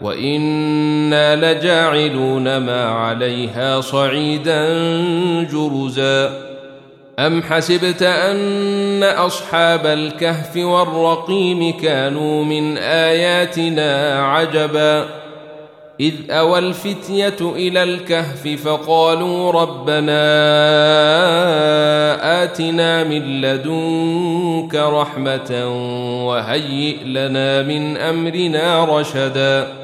وأنا لجاعلون ما عليها صعيدا جرزا ام حسبت ان اصحاب الكهف والرقيم كانوا من اياتنا عجبا اذ اوى الفتيه إلى الكهف فقالوا ربنا اتنا من لدنك رحمه وهيئ لنا من امرنا رشدا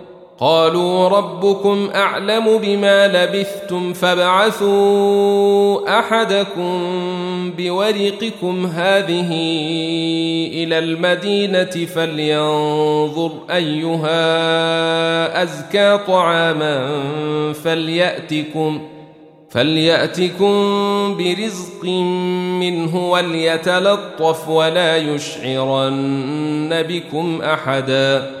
قالوا ربكم أعلم بما لبثتم فابعثوا أحدكم بورقكم هذه إلى المدينة فلينظر أيها أزكى طعاما فليأتكم فليأتكم برزق منه وليتلطف ولا يشعرن بكم أحدا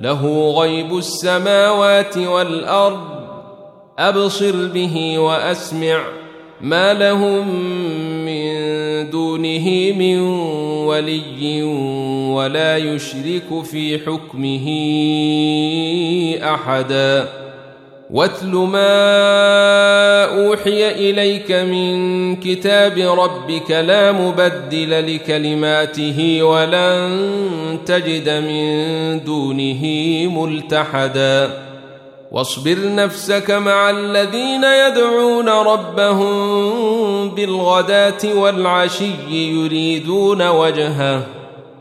له غيب السماوات والأرض. أبصر به وأسمع ما لهم من دونه من ولي ولا يشرك في حكمه أحدا. واتل ما أوحي إليك من كتاب ربك لا مبدل لكلماته ولن تجد من دونه ملتحدا. واصبر نفسك مع الذين يدعون ربهم بالغداة والعشي يريدون وجهه.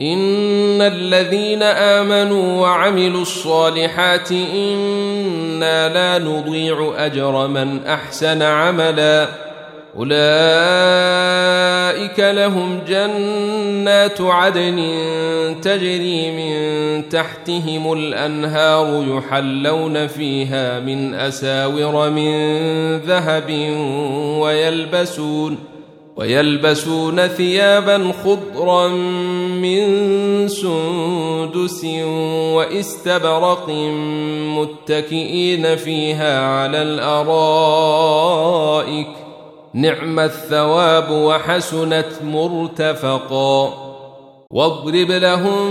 إن الذين آمنوا وعملوا الصالحات إنا لا نضيع أجر من أحسن عملا. أولئك لهم جنات عدن تجري من تحتهم الأنهار يحلون فيها من أساور من ذهب ويلبسون ويلبسون ثيابا خضرا من سندس واستبرق متكئين فيها على الأرائك. نعم الثواب وحسنت مرتفقا. واضرب لهم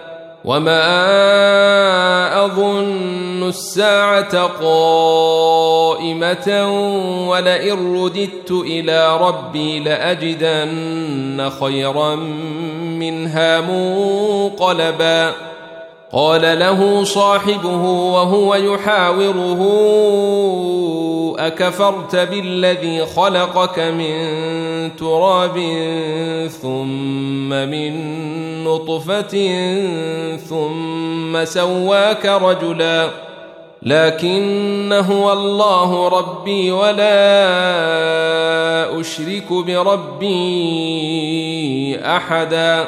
وما اظن الساعة قائمه ولئن رددت إلى ربي لاجدن خيرا منها منقلبا قال له صاحبه وهو يحاوره أكفرت بالذي خلقك من تراب ثم من نطفة ثم سواك رجلا لكن هو الله ربي ولا أشرك بربي أحدا.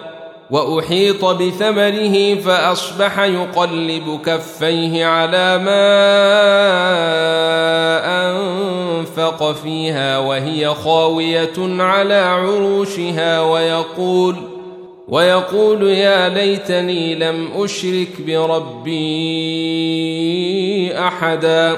وأحيط بثمره فأصبح يقلب كفيه على ما أنفق فيها وهي خاوية على عروشها ويقول ويقول يا ليتني لم أشرك بربي أحدا.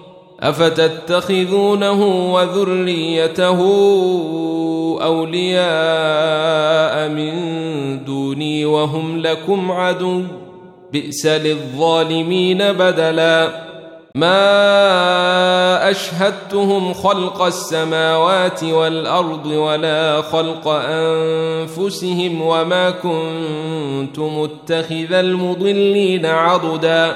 أفتتخذونه وذريته أولياء من دوني وهم لكم عدو؟ بئس للظالمين بدلا. ما أشهدتهم خلق السماوات والأرض ولا خلق أنفسهم وما كنت متخذ المضلين عضدا.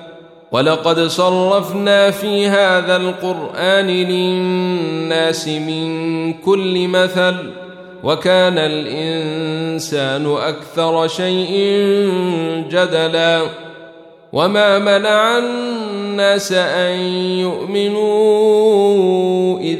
ولقد صرفنا في هذا القرآن للناس من كل مثل وكان الإنسان أكثر شيء جدلا وما منع الناس أن يؤمنوا إذ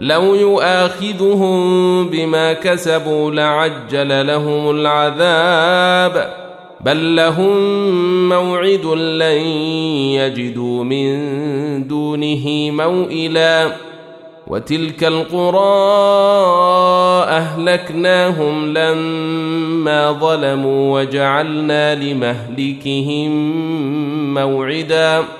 لو يؤاخذهم بما كسبوا لعجل لهم العذاب بل لهم موعد لن يجدوا من دونه موئلا. وتلك القرى أهلكناهم لما ظلموا وجعلنا لمهلكهم موعدا.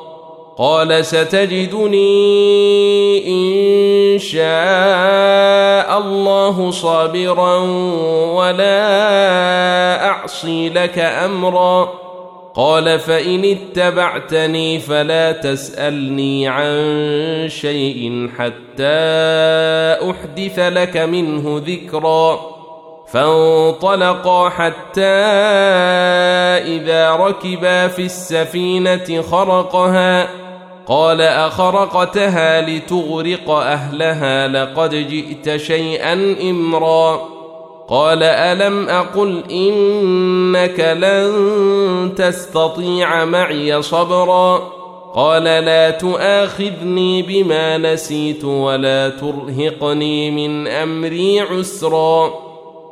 قال ستجدني إن شاء الله صابرا ولا أعصي لك أمرا. قال فإن اتبعتني فلا تسألني عن شيء حتى أحدث لك منه ذكرا. فانطلقا حتى إذا ركبا في السفينة خرقها. قال أخرقتها لتغرق أهلها لقد جئت شيئا إمرا. قال ألم أقل إنك لن تستطيع معي صبرا. قال لا تؤاخذني بما نسيت ولا ترهقني من أمري عسرا.